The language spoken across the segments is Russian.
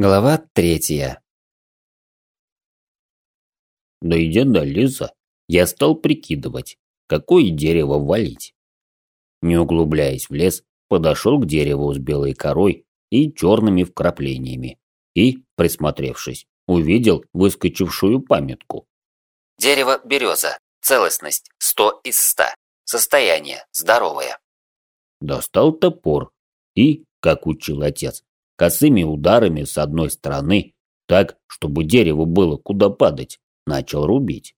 Глава третья. Дойдя до леса, я стал прикидывать, какое дерево валить. Не углубляясь в лес, подошел к дереву с белой корой и черными вкраплениями и, присмотревшись, увидел выскочившую памятку. Дерево береза. Целостность 100 из 100. Состояние здоровое. Достал топор и, как учил отец, косыми ударами с одной стороны, так, чтобы дереву было куда падать, начал рубить.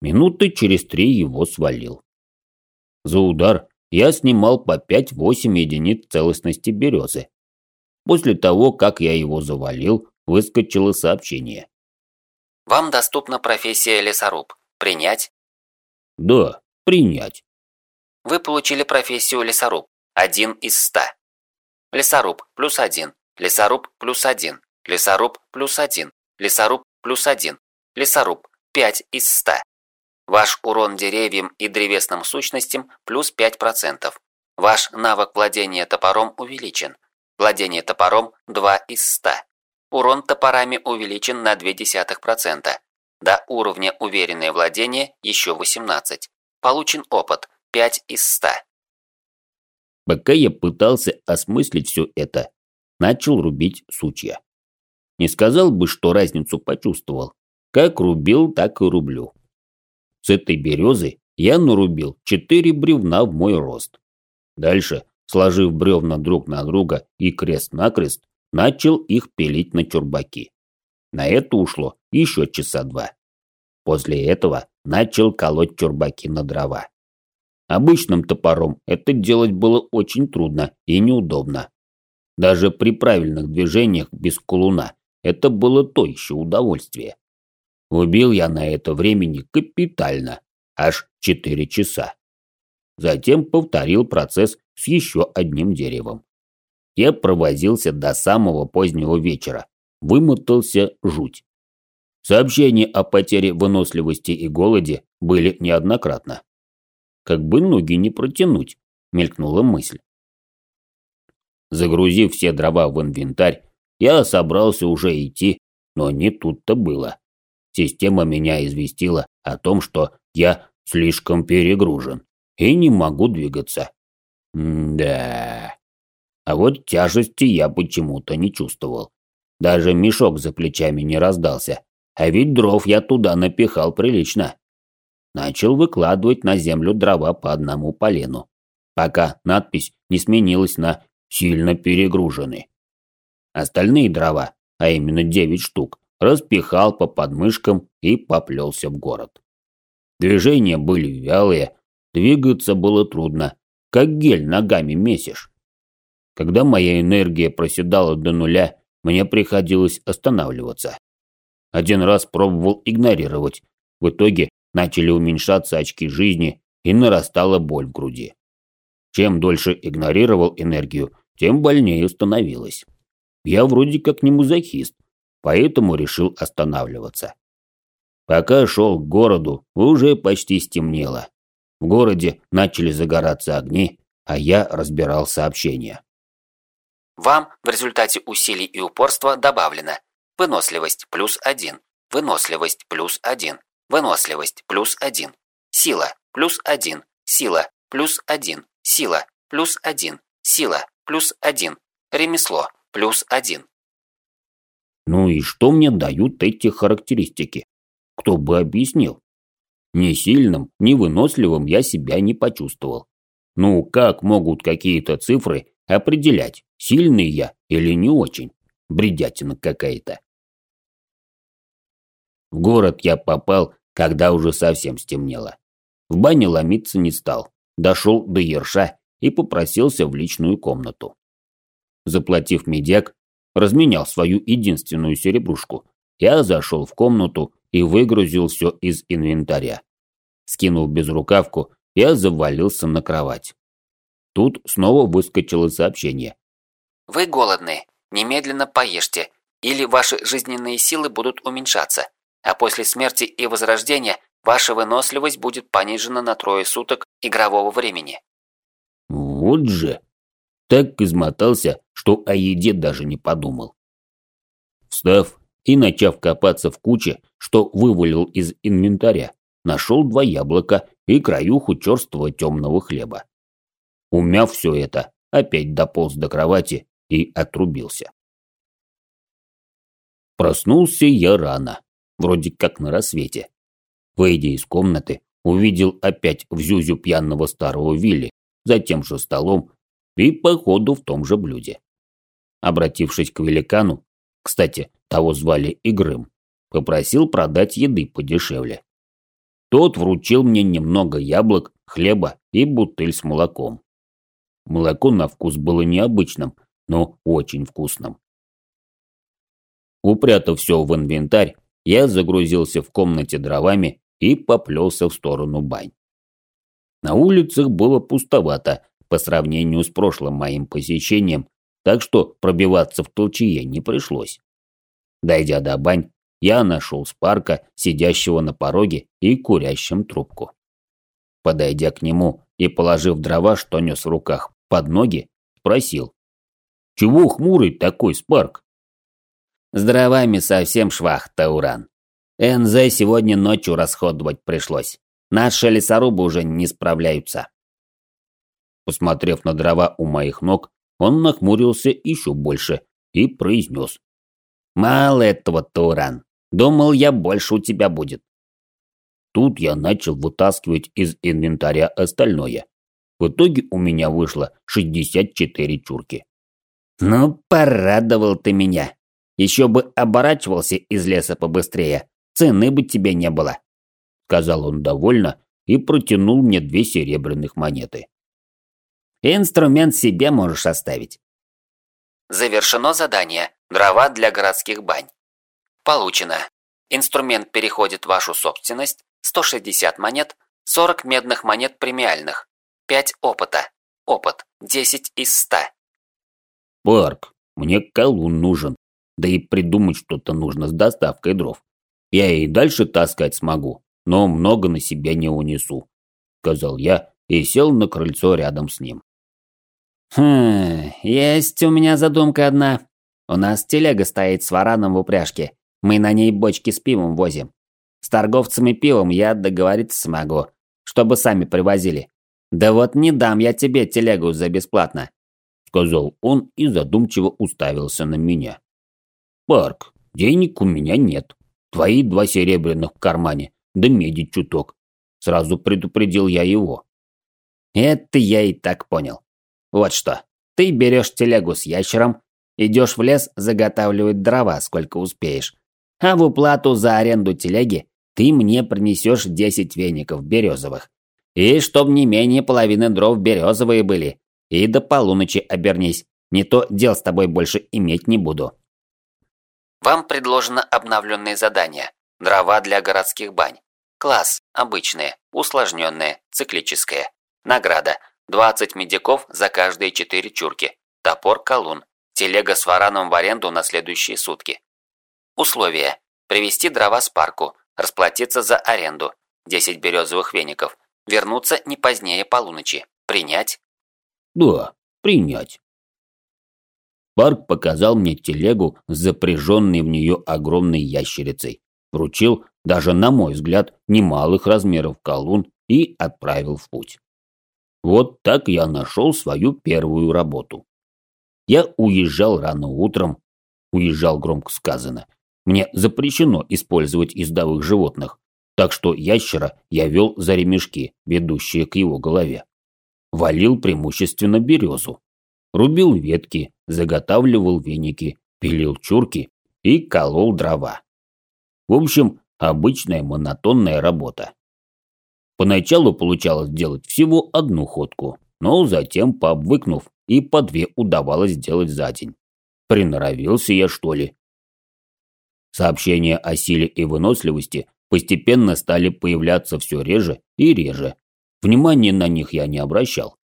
Минуты через три его свалил. За удар я снимал по 5-8 единиц целостности березы. После того, как я его завалил, выскочило сообщение. Вам доступна профессия лесоруб. Принять? Да, принять. Вы получили профессию лесоруб. Один из ста. Лесоруб плюс один. Лесоруб плюс один. Лесоруб плюс один. Лесоруб плюс один. Лесоруб 5 из 100. Ваш урон деревьям и древесным сущностям плюс 5%. Ваш навык владения топором увеличен. Владение топором 2 из 100. Урон топорами увеличен на 0,2%. До уровня уверенное владение еще 18. Получен опыт 5 из 100. Пока я пытался осмыслить все это, начал рубить сучья. Не сказал бы, что разницу почувствовал. Как рубил, так и рублю. С этой березы я нарубил четыре бревна в мой рост. Дальше, сложив бревна друг на друга и крест-накрест, начал их пилить на чурбаки. На это ушло еще часа два. После этого начал колоть чурбаки на дрова. Обычным топором это делать было очень трудно и неудобно. Даже при правильных движениях без кулуна это было то еще удовольствие. Убил я на это времени капитально, аж 4 часа. Затем повторил процесс с еще одним деревом. Я провозился до самого позднего вечера, вымотался жуть. Сообщения о потере выносливости и голоде были неоднократно. Как бы ноги не протянуть, мелькнула мысль. Загрузив все дрова в инвентарь, я собрался уже идти, но не тут-то было. Система меня известила о том, что я слишком перегружен и не могу двигаться. Да. А вот тяжести я почему-то не чувствовал. Даже мешок за плечами не раздался. А ведь дров я туда напихал прилично начал выкладывать на землю дрова по одному полену, пока надпись не сменилась на «сильно перегружены». Остальные дрова, а именно девять штук, распихал по подмышкам и поплелся в город. Движения были вялые, двигаться было трудно, как гель ногами месишь. Когда моя энергия проседала до нуля, мне приходилось останавливаться. Один раз пробовал игнорировать, в итоге начали уменьшаться очки жизни и нарастала боль в груди. Чем дольше игнорировал энергию, тем больнее становилось. Я вроде как не музахист, поэтому решил останавливаться. Пока шел к городу, уже почти стемнело. В городе начали загораться огни, а я разбирал сообщения. Вам в результате усилий и упорства добавлено выносливость плюс один, выносливость плюс один, Выносливость плюс один. Сила плюс один. Сила плюс один. Сила плюс один. Сила плюс один. Ремесло плюс один. Ну и что мне дают эти характеристики? Кто бы объяснил? Ни сильным, ни выносливым я себя не почувствовал. Ну, как могут какие-то цифры определять, сильный я или не очень? Бредятина какая-то. В город я попал, когда уже совсем стемнело. В бане ломиться не стал. Дошел до Ерша и попросился в личную комнату. Заплатив медяк, разменял свою единственную серебрушку. Я зашел в комнату и выгрузил все из инвентаря. Скинув безрукавку, я завалился на кровать. Тут снова выскочило сообщение. «Вы голодны. Немедленно поешьте, или ваши жизненные силы будут уменьшаться а после смерти и возрождения ваша выносливость будет понижена на трое суток игрового времени. Вот же. Так измотался, что о еде даже не подумал. Встав и начав копаться в куче, что вывалил из инвентаря, нашел два яблока и краюху черствого темного хлеба. Умяв все это, опять дополз до кровати и отрубился. Проснулся я рано, вроде как на рассвете. Выйдя из комнаты, увидел опять в зюзю пьяного старого Вилли за тем же столом и, походу, в том же блюде. Обратившись к великану, кстати, того звали Игрым, попросил продать еды подешевле. Тот вручил мне немного яблок, хлеба и бутыль с молоком. Молоко на вкус было необычным, но очень вкусным. Упрятав все в инвентарь, я загрузился в комнате дровами и поплелся в сторону бань. На улицах было пустовато по сравнению с прошлым моим посещением, так что пробиваться в толчье не пришлось. Дойдя до бань, я нашел Спарка, сидящего на пороге и курящим трубку. Подойдя к нему и положив дрова, что нес в руках, под ноги, спросил. «Чего хмурый такой, Спарк?» «С дровами совсем швах, Тауран. НЗ сегодня ночью расходовать пришлось. Наши лесорубы уже не справляются». Посмотрев на дрова у моих ног, он нахмурился еще больше и произнес. «Мало этого, Тауран. Думал я, больше у тебя будет». Тут я начал вытаскивать из инвентаря остальное. В итоге у меня вышло 64 чурки. «Ну, порадовал ты меня. Еще бы оборачивался из леса побыстрее, цены бы тебе не было», — сказал он довольно и протянул мне две серебряных монеты. «Инструмент себе можешь оставить». Завершено задание «Дрова для городских бань». Получено. Инструмент переходит в вашу собственность, 160 монет, 40 медных монет премиальных, 5 опыта. Опыт 10 из 100. Парк, мне колун нужен. Да и придумать что-то нужно с доставкой дров. Я и дальше таскать смогу, но много на себя не унесу, сказал я и сел на крыльцо рядом с ним. Хм, есть у меня задумка одна. У нас телега стоит с вараном в упряжке. Мы на ней бочки с пивом возим. С торговцами пивом я договориться смогу, чтобы сами привозили. «Да вот не дам я тебе телегу за бесплатно», – сказал он и задумчиво уставился на меня. «Парк, денег у меня нет. Твои два серебряных в кармане, да меди чуток». Сразу предупредил я его. «Это я и так понял. Вот что, ты берешь телегу с ящером, идешь в лес заготавливать дрова, сколько успеешь, а в уплату за аренду телеги ты мне принесешь 10 веников березовых. И чтоб не менее половины дров березовые были. И до полуночи обернись. Не то дел с тобой больше иметь не буду. Вам предложено обновленные задания. Дрова для городских бань. Класс. Обычные. Усложненные. Циклическое. Награда. 20 медиков за каждые 4 чурки. Топор колун. Телега с вараном в аренду на следующие сутки. Условия. Привезти дрова с парку. Расплатиться за аренду. 10 березовых веников. Вернуться не позднее полуночи. Принять? Да, принять. Парк показал мне телегу с запряженной в нее огромной ящерицей. Вручил, даже на мой взгляд, немалых размеров колун и отправил в путь. Вот так я нашел свою первую работу. Я уезжал рано утром, уезжал громко сказано. Мне запрещено использовать издовых животных, так что ящера я вел за ремешки, ведущие к его голове. Валил преимущественно березу. Рубил ветки, заготавливал веники, пилил чурки и колол дрова. В общем, обычная монотонная работа. Поначалу получалось делать всего одну ходку, но затем, пообвыкнув, и по две удавалось делать за день. Приноровился я, что ли? Сообщения о силе и выносливости постепенно стали появляться все реже и реже. Внимания на них я не обращал.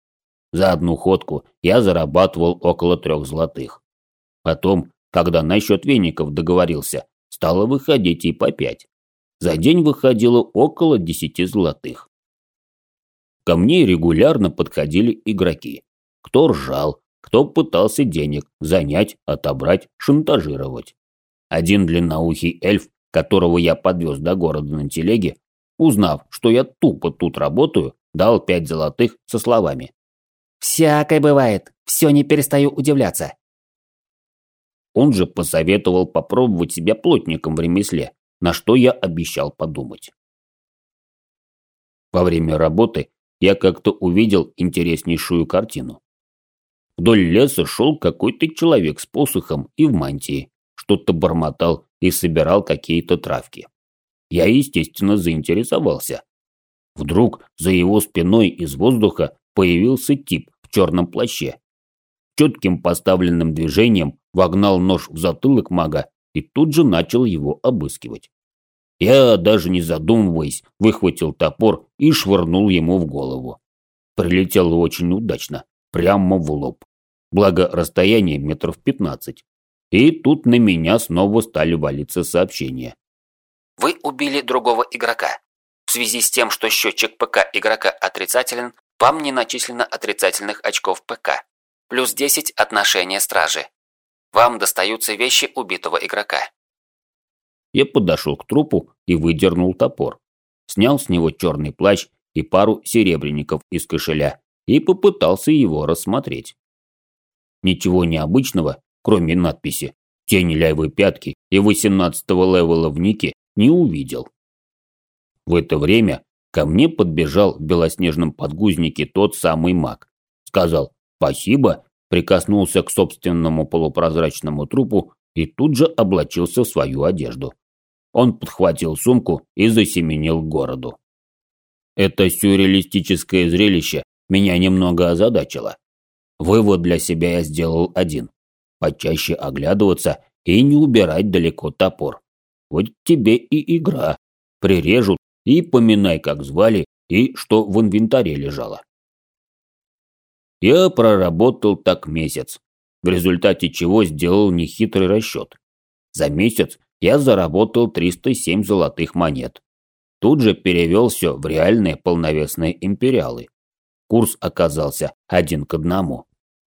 За одну ходку я зарабатывал около трех золотых. Потом, когда насчет веников договорился, стало выходить и по пять. За день выходило около десяти золотых. Ко мне регулярно подходили игроки. Кто ржал, кто пытался денег занять, отобрать, шантажировать. один длинноухий эльф, которого я подвез до города на телеге, узнав, что я тупо тут работаю, дал пять золотых со словами. «Всякое бывает, все не перестаю удивляться». Он же посоветовал попробовать себя плотником в ремесле, на что я обещал подумать. Во время работы я как-то увидел интереснейшую картину. Вдоль леса шел какой-то человек с посохом и в мантии, что-то бормотал и собирал какие-то травки. Я, естественно, заинтересовался. Вдруг за его спиной из воздуха появился тип в черном плаще. Четким поставленным движением вогнал нож в затылок мага и тут же начал его обыскивать. Я, даже не задумываясь, выхватил топор и швырнул ему в голову. Прилетело очень удачно, прямо в лоб. Благо расстояние метров пятнадцать. И тут на меня снова стали валиться сообщения. Вы убили другого игрока. В связи с тем, что счетчик ПК игрока отрицателен, вам не начислено отрицательных очков ПК. Плюс 10 отношения стражи. Вам достаются вещи убитого игрока. Я подошел к трупу и выдернул топор. Снял с него черный плащ и пару серебряников из кошеля и попытался его рассмотреть. Ничего необычного, кроме надписи «Тень левой пятки» и 18-го левела в нике, не увидел. В это время ко мне подбежал в белоснежном подгузнике тот самый маг. Сказал «Спасибо», прикоснулся к собственному полупрозрачному трупу и тут же облачился в свою одежду. Он подхватил сумку и засеменил к городу. Это сюрреалистическое зрелище меня немного озадачило. Вывод для себя я сделал один. Почаще оглядываться и не убирать далеко топор. Вот тебе и игра. Прирежут и поминай, как звали и что в инвентаре лежало. Я проработал так месяц, в результате чего сделал нехитрый расчет. За месяц я заработал 307 золотых монет. Тут же перевел все в реальные полновесные империалы. Курс оказался один к одному.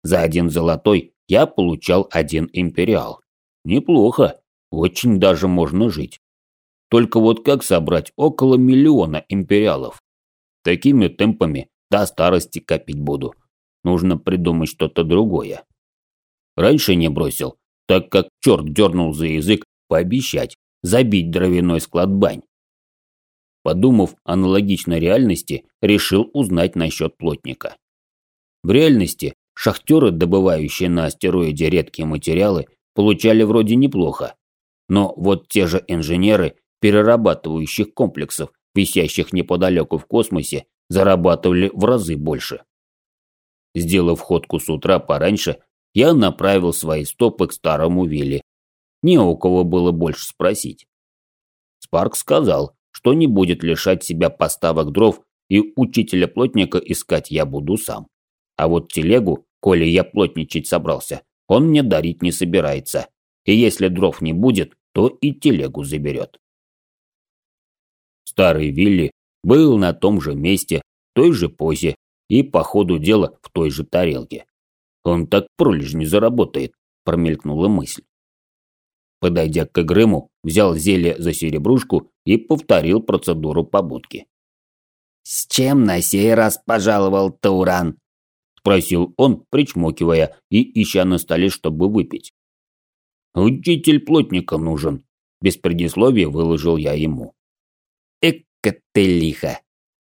За один золотой я получал один империал. Неплохо, очень даже можно жить. Только вот как собрать около миллиона империалов? Такими темпами до старости копить буду. Нужно придумать что-то другое. Раньше не бросил, так как черт дернул за язык пообещать забить дровяной склад бань. Подумав аналогично реальности, решил узнать насчет плотника. В реальности шахтеры, добывающие на астероиде редкие материалы, получали вроде неплохо. Но вот те же инженеры перерабатывающих комплексов, висящих неподалеку в космосе, зарабатывали в разы больше. Сделав ходку с утра пораньше, я направил свои стопы к старому Вилли не у кого было больше спросить. Спарк сказал, что не будет лишать себя поставок дров и учителя-плотника искать я буду сам. А вот телегу, коли я плотничать собрался, он мне дарить не собирается. И если дров не будет, то и телегу заберет. Старый Вилли был на том же месте, в той же позе и по ходу дела в той же тарелке. Он так пролежь не заработает, промелькнула мысль. Подойдя к Грыму, взял зелье за серебрушку и повторил процедуру побудки. «С чем на сей раз пожаловал Тауран?» – спросил он, причмокивая и ища на столе, чтобы выпить. «Учитель плотника нужен», – без предисловия выложил я ему. «Эка ты лихо!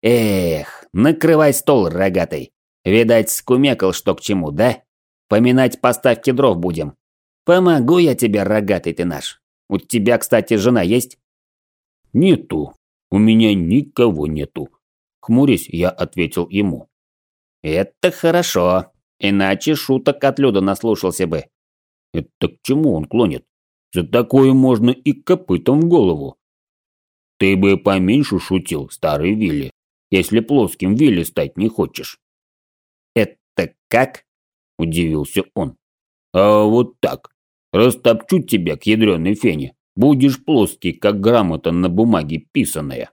Эх, накрывай стол, рогатый! Видать, скумекал, что к чему, да? Поминать поставки дров будем, Помогу я тебе, рогатый ты наш. У тебя, кстати, жена есть? Нету. У меня никого нету. Хмурясь, я ответил ему. Это хорошо. Иначе шуток от Люда наслушался бы. Это к чему он клонит? За такое можно и копытом в голову. Ты бы поменьше шутил, старый Вилли, если плоским Вилли стать не хочешь. Это как? Удивился он. А вот так. Растопчу тебя к ядреной фене. Будешь плоский, как грамота на бумаге писаная.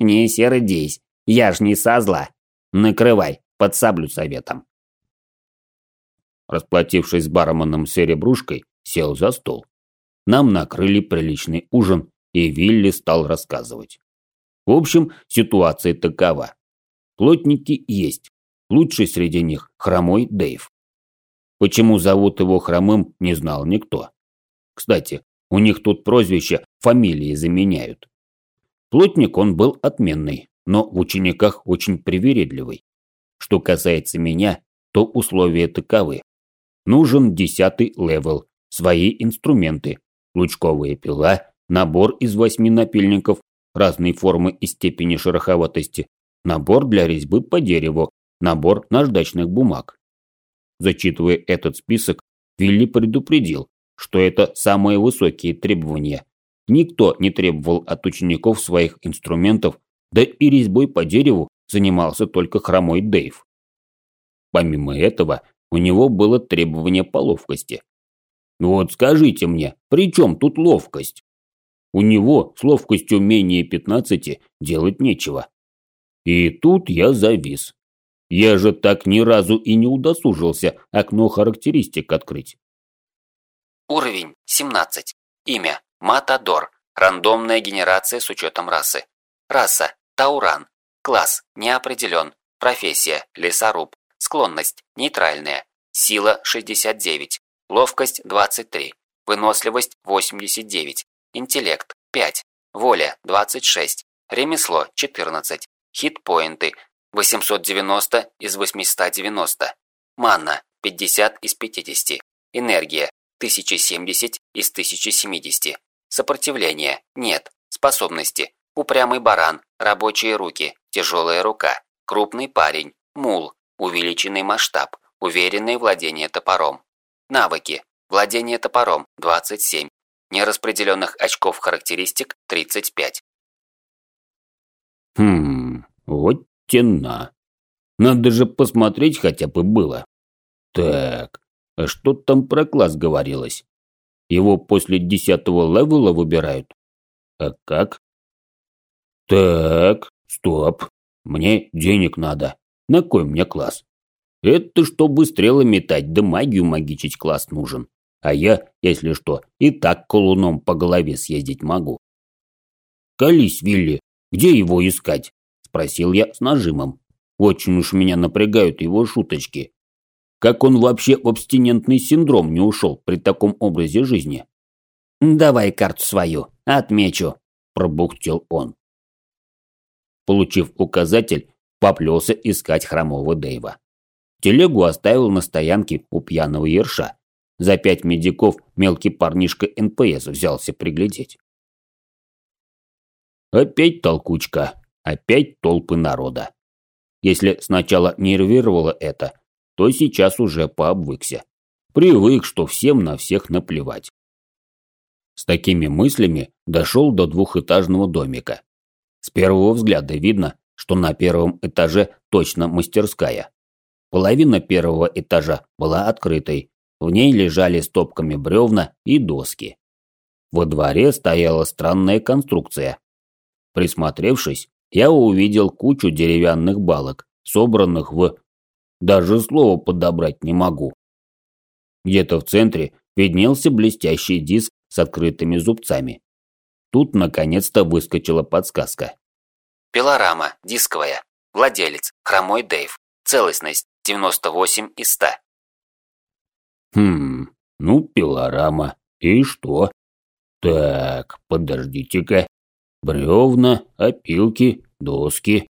Не сердись, я ж не со зла. Накрывай, подсаблю советом. Расплатившись с барменом серебрушкой, сел за стол. Нам накрыли приличный ужин, и Вилли стал рассказывать. В общем, ситуация такова. Плотники есть. Лучший среди них – хромой Дэйв. Почему зовут его хромым, не знал никто. Кстати, у них тут прозвище фамилии заменяют. Плотник он был отменный, но в учениках очень привередливый. Что касается меня, то условия таковы. Нужен десятый level, свои инструменты, лучковая пила, набор из восьми напильников, разной формы и степени шероховатости, набор для резьбы по дереву, набор наждачных бумаг. Зачитывая этот список, Вилли предупредил, что это самые высокие требования. Никто не требовал от учеников своих инструментов, да и резьбой по дереву занимался только хромой Дэйв. Помимо этого, у него было требование по ловкости. Вот скажите мне, при чем тут ловкость? У него с ловкостью менее 15 делать нечего. И тут я завис. Я же так ни разу и не удосужился окно характеристик открыть. Уровень 17. Имя Матадор. Рандомная генерация с учетом расы. Раса Тауран. Класс не определен. Профессия лесоруб. Склонность нейтральная. Сила 69. Ловкость 23. Выносливость 89. Интеллект 5. Воля 26. Ремесло 14. Хитпоинты 890 из 890. Манна 50 из 50. Энергия 1070 из 1070. Сопротивление нет. Способности. Упрямый баран, рабочие руки, тяжелая рука, крупный парень, мул, увеличенный масштаб, уверенное владение топором. Навыки. Владение топором 27. Нераспределенных очков характеристик 35. Хм, вот тена. Надо же посмотреть хотя бы было. Так, а что там про класс говорилось? Его после десятого левела выбирают? А как? Так, стоп. Мне денег надо. На кой мне класс? Это чтобы стрелы метать, да магию магичить класс нужен. А я, если что, и так колуном по голове съездить могу. «Колись, Вилли, где его искать?» – спросил я с нажимом. Очень уж меня напрягают его шуточки. Как он вообще в абстинентный синдром не ушел при таком образе жизни? «Давай карту свою, отмечу», – пробухтел он. Получив указатель, поплелся искать хромого Дэйва. Телегу оставил на стоянке у пьяного ерша. За пять медяков мелкий парнишка НПС взялся приглядеть. Опять толкучка, опять толпы народа. Если сначала нервировало это, то сейчас уже пообвыкся. Привык, что всем на всех наплевать. С такими мыслями дошел до двухэтажного домика. С первого взгляда видно, что на первом этаже точно мастерская. Половина первого этажа была открытой, в ней лежали стопками бревна и доски. Во дворе стояла странная конструкция. Присмотревшись, я увидел кучу деревянных балок, собранных в... Даже слова подобрать не могу. Где-то в центре виднелся блестящий диск с открытыми зубцами. Тут наконец-то выскочила подсказка. Пилорама, дисковая. Владелец, хромой Дэйв. Целостность, 98 из 100. Хм, ну, пилорама. И что? Так, подождите-ка. Бревна, опилки, доски.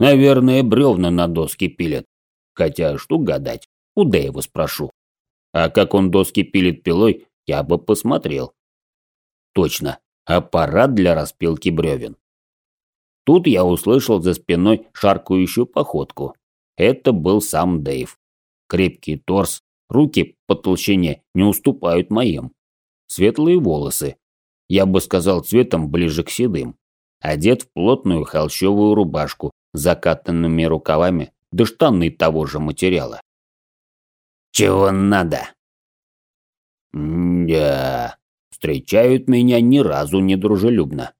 Наверное, бревна на доски пилят. Хотя, что гадать, у Дэйва спрошу. А как он доски пилит пилой, я бы посмотрел. Точно, аппарат для распилки бревен. Тут я услышал за спиной шаркающую походку. Это был сам Дэйв. Крепкий торс, руки по толщине не уступают моим. Светлые волосы. Я бы сказал цветом ближе к седым. Одет в плотную холщовую рубашку с закатанными рукавами да штаны того же материала. «Чего надо?» «Да, встречают меня ни разу не дружелюбно.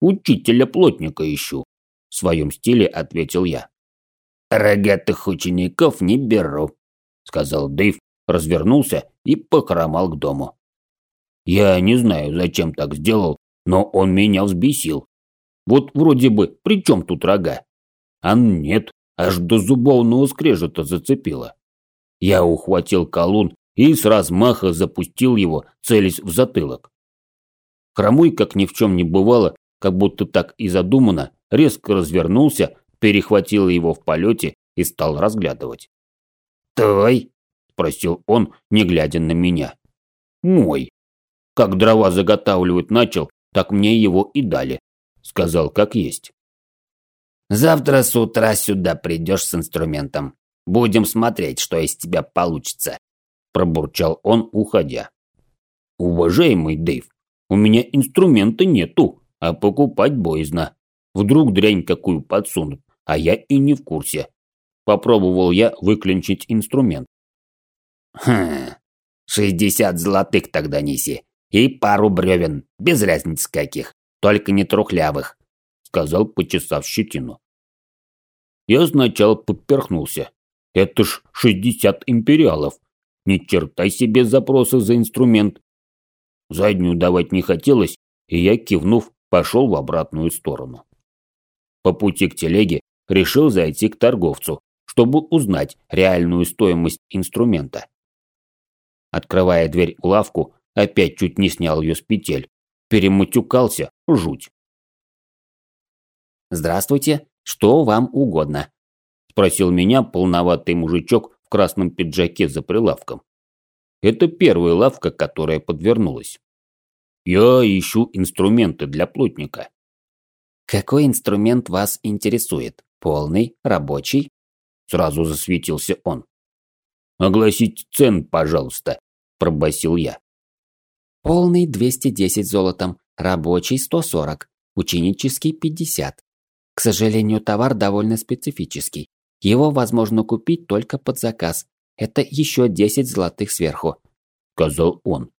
Учителя-плотника ищу», – в своем стиле ответил я. «Рогатых учеников не беру», – сказал Дэйв развернулся и похромал к дому. Я не знаю, зачем так сделал, но он меня взбесил. Вот вроде бы, при чем тут рога? А нет, аж до зубовного скрежета зацепило. Я ухватил колун и с размаха запустил его, целясь в затылок. Хромой, как ни в чем не бывало, как будто так и задумано, резко развернулся, перехватил его в полете и стал разглядывать. «Твой?» – спросил он, не глядя на меня. «Мой. Как дрова заготавливать начал, так мне его и дали», – сказал как есть. «Завтра с утра сюда придешь с инструментом. Будем смотреть, что из тебя получится», – пробурчал он, уходя. «Уважаемый Дэйв, у меня инструмента нету, а покупать боязно. Вдруг дрянь какую подсунут, а я и не в курсе. Попробовал я выклинчить инструмент. Хм, шестьдесят золотых тогда неси. И пару бревен, без разницы каких, только не трухлявых, сказал, почесав щетину. Я сначала поперхнулся. Это ж шестьдесят империалов. Ни черта себе запросы за инструмент. Заднюю давать не хотелось, и я, кивнув, пошел в обратную сторону. По пути к телеге решил зайти к торговцу, чтобы узнать реальную стоимость инструмента. Открывая дверь в лавку, опять чуть не снял ее с петель. Перемутюкался, жуть. «Здравствуйте, что вам угодно?» – спросил меня полноватый мужичок в красном пиджаке за прилавком. Это первая лавка, которая подвернулась. Я ищу инструменты для плотника. Какой инструмент вас интересует? Полный, рабочий? Сразу засветился он. Огласить цен, пожалуйста, пробасил я. Полный 210 золотом, рабочий 140, ученический 50. К сожалению, товар довольно специфический. Его возможно купить только под заказ. Это еще 10 золотых сверху, сказал он.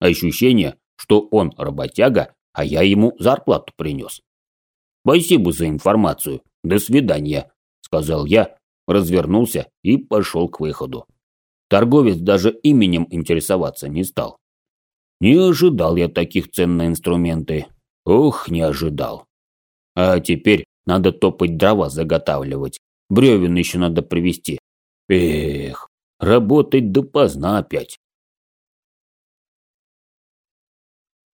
Ощущение, что он работяга, а я ему зарплату принес. Спасибо за информацию. До свидания, сказал я, развернулся и пошел к выходу. Торговец даже именем интересоваться не стал. Не ожидал я таких цен на инструменты. Ох, не ожидал. А теперь надо топать дрова заготавливать. Бревен еще надо привезти. Эх, работать допоздна опять.